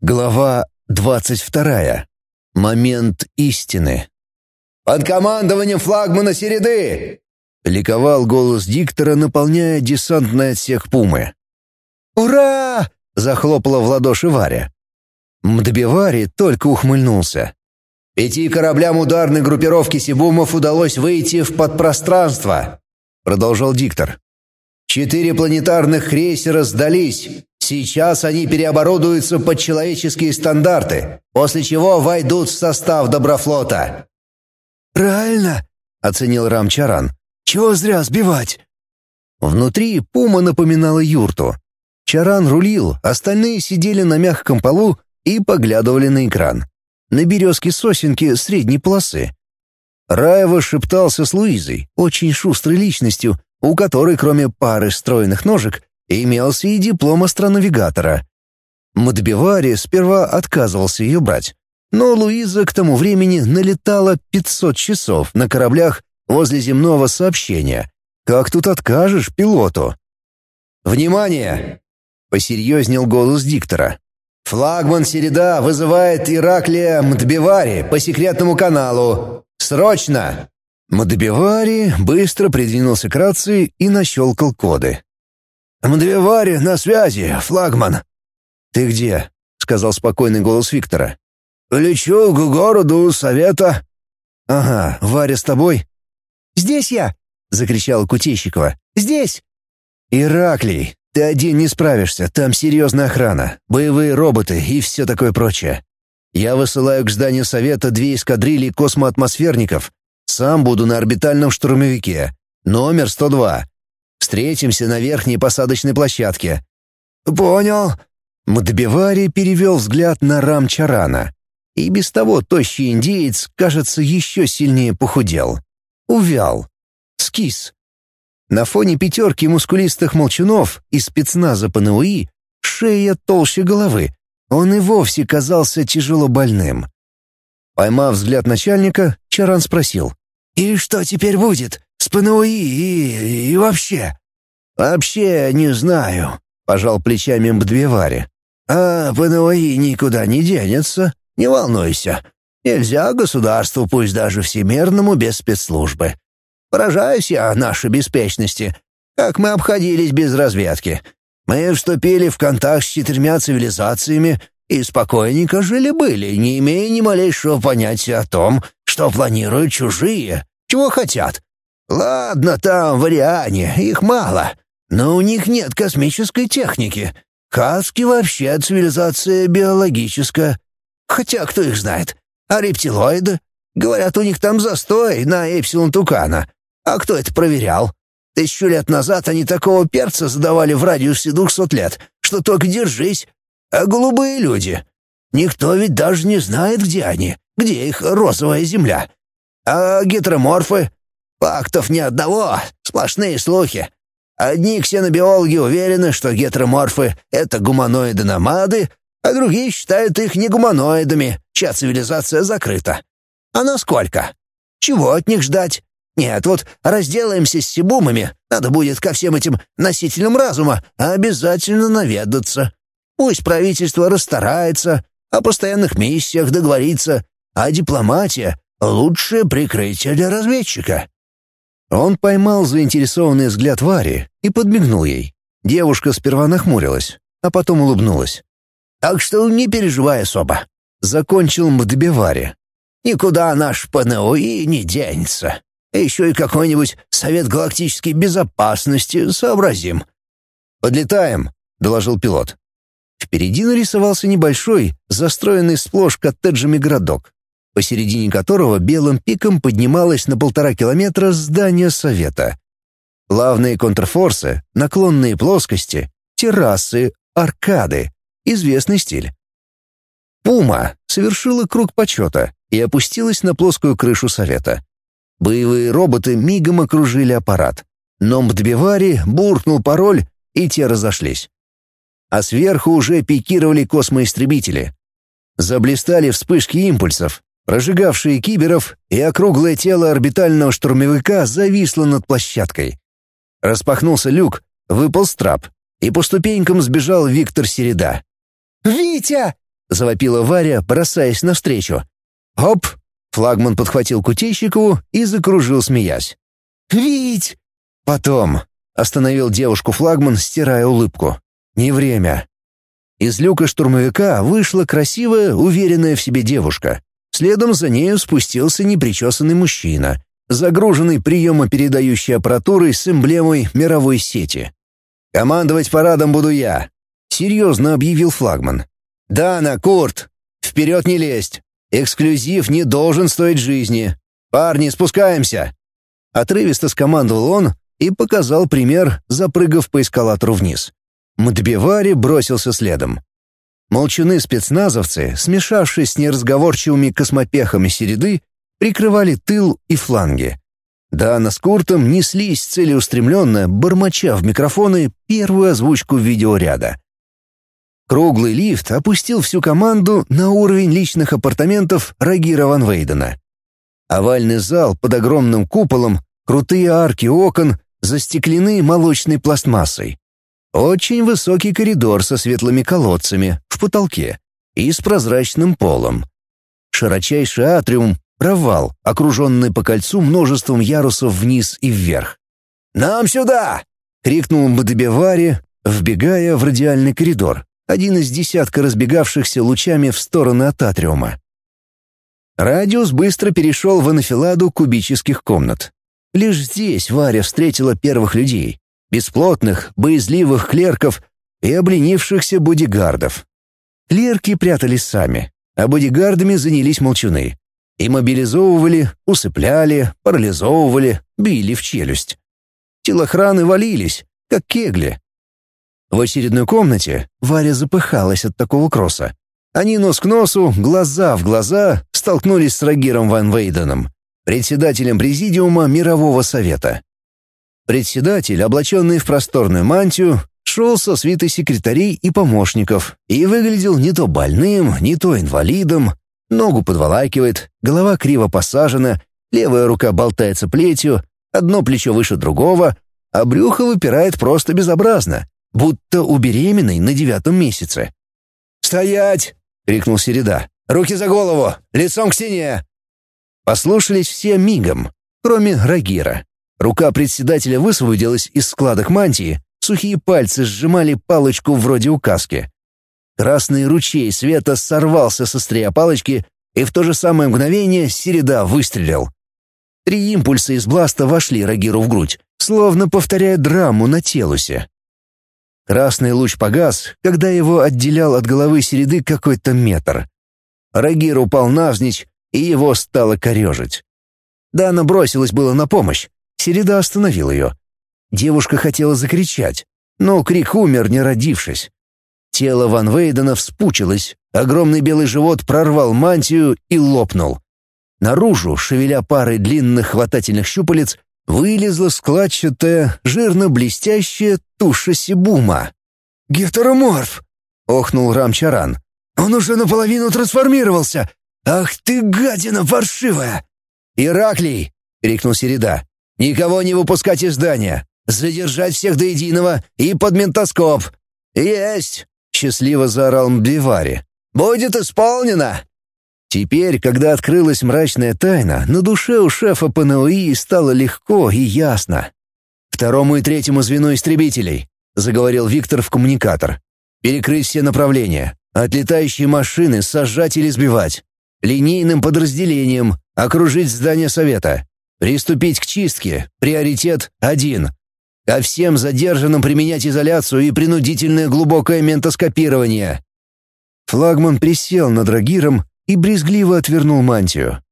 Глава двадцать вторая. Момент истины. «Под командованием флагмана Середы!» — ликовал голос диктора, наполняя десантный отсек Пумы. «Ура!» — захлопала в ладоши Варя. Мдбивари только ухмыльнулся. «Пяти кораблям ударной группировки Сибумов удалось выйти в подпространство», — продолжал диктор. «Четыре планетарных крейсера сдались. Сейчас они переоборудуются под человеческие стандарты, после чего войдут в состав Доброфлота». «Правильно», — оценил Рамчаран. «Чего зря сбивать?» Внутри пума напоминала юрту. Чаран рулил, остальные сидели на мягком полу и поглядывали на экран. На березке сосенки средней полосы. Раева шептался с Луизой, очень шустрой личностью, у которой, кроме пары стройных ножек, имелся и диплом астронавигатора. Мадбивари сперва отказывался ее брать, но Луиза к тому времени налетала 500 часов на кораблях возле земного сообщения. Как тут откажешь пилоту? «Внимание!» — посерьезнел голос диктора. «Флагман Середа вызывает Ираклия Мдбивари по секретному каналу. Срочно!» Мдбивари быстро придвинулся к рации и нащелкал коды. «Мдве на связи, флагман». «Ты где?» — сказал спокойный голос Виктора. «Лечу к городу Совета». «Ага, Варя с тобой?» «Здесь я!» — закричала Кутейщикова. «Здесь!» «Ираклий, ты один не справишься, там серьезная охрана, боевые роботы и все такое прочее. Я высылаю к зданию Совета две эскадрильи космоатмосферников. Сам буду на орбитальном штурмовике. Номер 102. Встретимся на верхней посадочной площадке». «Понял». Мадбивари перевел взгляд на Рамчарана. И без того тощий индеец, кажется, еще сильнее похудел. Увял. Скис. На фоне пятерки мускулистых молчунов и спецназа ПНУИ шея толще головы. Он и вовсе казался тяжело больным. Поймав взгляд начальника, Чаран спросил. «И что теперь будет? ПНУИ и... и вообще?» «Вообще не знаю», — пожал плечами Мдвевари. «А ПНУИ никуда не денется, не волнуйся. Нельзя государству, пусть даже всемирному, без спецслужбы. Поражаюсь я нашей беспечности. Как мы обходились без разведки. Мы вступили в контакт с четырьмя цивилизациями и спокойненько жили-были, не имея ни малейшего понятия о том, что планируют чужие, чего хотят. Ладно, там в Ариане, их мало, но у них нет космической техники. Хаски вообще цивилизация биологическая. Хотя кто их знает? А рептилоиды? Говорят, у них там застой на Эпсилон Тукана. А кто это проверял? Тысячу лет назад они такого перца задавали в радиусе двухсот лет, что только держись. А голубые люди? Никто ведь даже не знает, где они, где их розовая земля. А гетероморфы? Фактов ни одного, сплошные слухи. Одни ксенобиологи уверены, что гетероморфы — это гуманоиды-номады, а другие считают их не гуманоидами, чья цивилизация закрыта. А насколько? Чего от них ждать? Нет, вот разделаемся с сибумами, надо будет ко всем этим носителям разума обязательно наведаться. Пусть правительство расстарается, о постоянных миссиях договорится, а дипломатия — лучшее прикрытие для разведчика. Он поймал заинтересованный взгляд Вари и подмигнул ей. Девушка сперва нахмурилась, а потом улыбнулась. «Так что не переживай особо», — закончил Мдбевари. «Никуда наш ПНОИ не денется. Еще и какой-нибудь Совет Галактической Безопасности сообразим». «Подлетаем», — доложил пилот. Впереди нарисовался небольшой, застроенный сплошь коттеджами городок посередине которого белым пиком поднималось на полтора километра здание Совета. Плавные контрфорсы, наклонные плоскости, террасы, аркады. Известный стиль. Пума совершила круг почета и опустилась на плоскую крышу Совета. Боевые роботы мигом окружили аппарат. Но Мдбивари буркнул пароль, и те разошлись. А сверху уже пикировали космоистребители. Заблистали вспышки импульсов, прожигавшие киберов, и округлое тело орбитального штурмовика зависло над площадкой. Распахнулся люк, выпал страп, и по ступенькам сбежал Виктор Середа. «Витя!» — завопила Варя, бросаясь навстречу. «Оп!» — флагман подхватил Кутейщикову и закружил, смеясь. «Вить!» «Потом!» — остановил девушку флагман, стирая улыбку. «Не время!» Из люка штурмовика вышла красивая, уверенная в себе девушка. Следом за нею спустился непричесанный мужчина, загруженный приемопередающей аппаратурой с эмблемой мировой сети. «Командовать парадом буду я», — серьезно объявил флагман. «Дана, Курт, вперед не лезть. Эксклюзив не должен стоить жизни. Парни, спускаемся!» Отрывисто скомандовал он и показал пример, запрыгав по эскалатору вниз. Мдбивари бросился следом. Молчуны-спецназовцы, смешавшись с неразговорчивыми космопехами середы, прикрывали тыл и фланги. Дана с Куртом неслись целеустремленно, бормоча в микрофоны первую озвучку видеоряда. Круглый лифт опустил всю команду на уровень личных апартаментов Рагира Ван Вейдена. Овальный зал под огромным куполом, крутые арки окон, застеклены молочной пластмассой. Очень высокий коридор со светлыми колодцами в потолке и с прозрачным полом. Широчайший атриум, провал, окруженный по кольцу множеством ярусов вниз и вверх. «Нам сюда!» — крикнул Мадебевари, вбегая в радиальный коридор, один из десятка разбегавшихся лучами в стороны от атриума. Радиус быстро перешел в анафиладу кубических комнат. Лишь здесь Варя встретила первых людей, бесплотных, боязливых клерков и обленившихся бодигардов. Клерки прятались сами, а бодигардами занялись молчуны. И мобилизовывали, усыпляли, парализовывали, били в челюсть. Телохраны валились, как кегли. В очередной комнате Варя запыхалась от такого кросса. Они нос к носу, глаза в глаза столкнулись с Рагиром Ван Вейденом, председателем президиума Мирового Совета. Председатель, облаченный в просторную мантию, шел со свитой секретарей и помощников и выглядел не то больным, не то инвалидом, ногу подволакивает, голова криво посажена, левая рука болтается плетью, одно плечо выше другого, а брюхо выпирает просто безобразно, будто у беременной на девятом месяце. «Стоять!» — крикнул Середа. «Руки за голову! Лицом к стене!» Послушались все мигом, кроме Рагира. Рука председателя высвободилась из складок мантии, сухие пальцы сжимали палочку вроде указки. Красный ручей света сорвался со стрия палочки, и в то же самое мгновение Середа выстрелил. Три импульса из бласта вошли Рагиру в грудь, словно повторяя драму на телусе. Красный луч погас, когда его отделял от головы Середы какой-то метр. Рагир упал навзничь, и его стало корежить. Дана бросилась было на помощь. Середа остановил ее. Девушка хотела закричать, но крик умер, не родившись. Тело Ван Вейдена вспучилось, огромный белый живот прорвал мантию и лопнул. Наружу, шевеля парой длинных хватательных щупалец, вылезла складчатая, жирно-блестящая туша Сибума. «Гетероморф!» — охнул Рамчаран. «Он уже наполовину трансформировался! Ах ты, гадина паршивая!» «Ираклий!» — крикнул Середа. «Никого не выпускать из здания! Задержать всех до единого и под ментоскоп!» «Есть!» — счастливо заорал Мбивари. «Будет исполнено!» Теперь, когда открылась мрачная тайна, на душе у шефа ПНОИ стало легко и ясно. «Второму и третьему звену истребителей», — заговорил Виктор в коммуникатор. «Перекрыть все направления. Отлетающие машины сажать или сбивать. Линейным подразделением окружить здание совета. Приступить к чистке. Приоритет один. Ко всем задержанным применять изоляцию и принудительное глубокое ментоскопирование». Флагман присел над Рагиром и брезгливо отвернул мантию.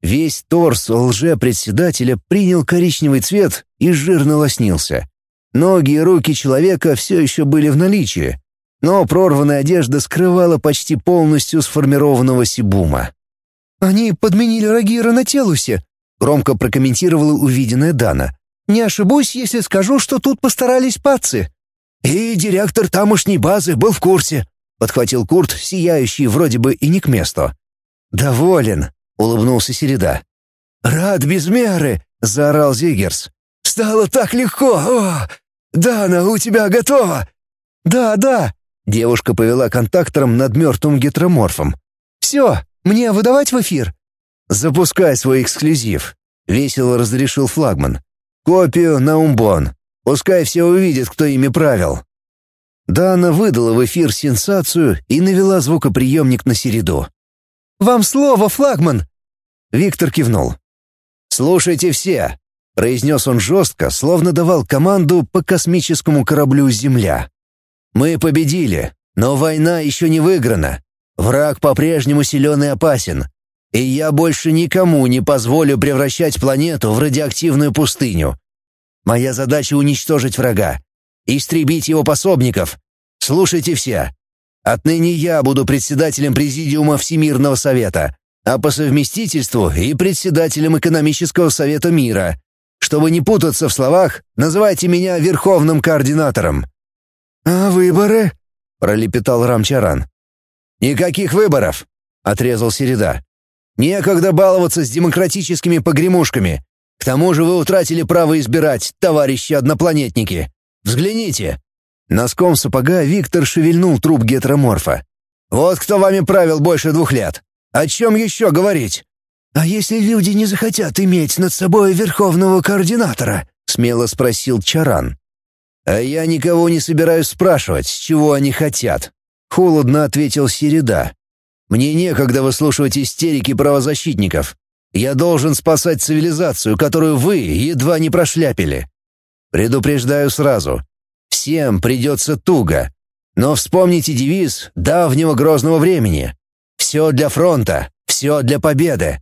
Весь торс лже-председателя принял коричневый цвет и жирно лоснился. Ноги и руки человека все еще были в наличии, но прорванная одежда скрывала почти полностью сформированного сибума. «Они подменили Рагира на Телусе», — громко прокомментировала увиденная Дана. «Не ошибусь, если скажу, что тут постарались пацы». «И директор тамошней базы был в курсе», — подхватил Курт, сияющий вроде бы и не к месту. «Доволен», — улыбнулся Середа. «Рад без меры!» — заорал Зигерс. «Стало так легко! О! Дана, у тебя готово!» «Да, да!» — Девушка повела контактором над мертвым гетероморфом. «Все, мне выдавать в эфир?» «Запускай свой эксклюзив», — весело разрешил флагман. «Копию на умбон. Пускай все увидят, кто ими правил». Дана выдала в эфир сенсацию и навела звукоприемник на середу. «Вам слово, флагман!» Виктор кивнул. «Слушайте все!» — произнес он жестко, словно давал команду по космическому кораблю «Земля». «Мы победили, но война еще не выиграна. Враг по-прежнему силен и опасен. И я больше никому не позволю превращать планету в радиоактивную пустыню. Моя задача — уничтожить врага, истребить его пособников. Слушайте все. Отныне я буду председателем Президиума Всемирного Совета, а по совместительству и председателем Экономического Совета Мира. Чтобы не путаться в словах, называйте меня Верховным Координатором». «А выборы?» — пролепетал Рамчаран. «Никаких выборов», — отрезал Середа. «Некогда баловаться с демократическими погремушками. К тому же вы утратили право избирать, товарищи однопланетники. Взгляните!» Носком сапога Виктор шевельнул труп гетероморфа. «Вот кто вами правил больше двух лет. О чем еще говорить?» «А если люди не захотят иметь над собой верховного координатора?» — смело спросил Чаран. «А я никого не собираюсь спрашивать, чего они хотят», — холодно ответил Середа. «Мне некогда выслушивать истерики правозащитников. Я должен спасать цивилизацию, которую вы едва не прошляпили. Предупреждаю сразу. Всем придется туго. Но вспомните девиз давнего грозного времени. Все для фронта, все для победы.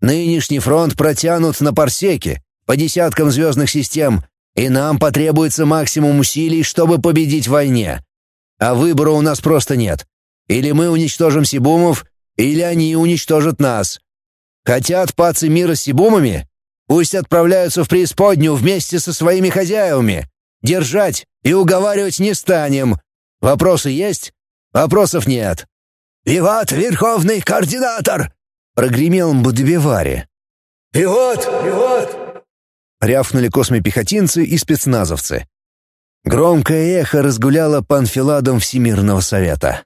Нынешний фронт протянут на парсеки, по десяткам звездных систем, и нам потребуется максимум усилий, чтобы победить в войне. А выбора у нас просто нет. Или мы уничтожим Сибумов, или они уничтожат нас. Хотят пацы мира с Сибумами? Пусть отправляются в преисподнюю вместе со своими хозяевами. Держать и уговаривать не станем. Вопросы есть? Вопросов нет. «Виват, верховный координатор!» — прогремел Мбудебевари. «Виват! Виват!» — рявкнули космопехотинцы и спецназовцы. Громкое эхо разгуляло по анфиладам Всемирного Совета.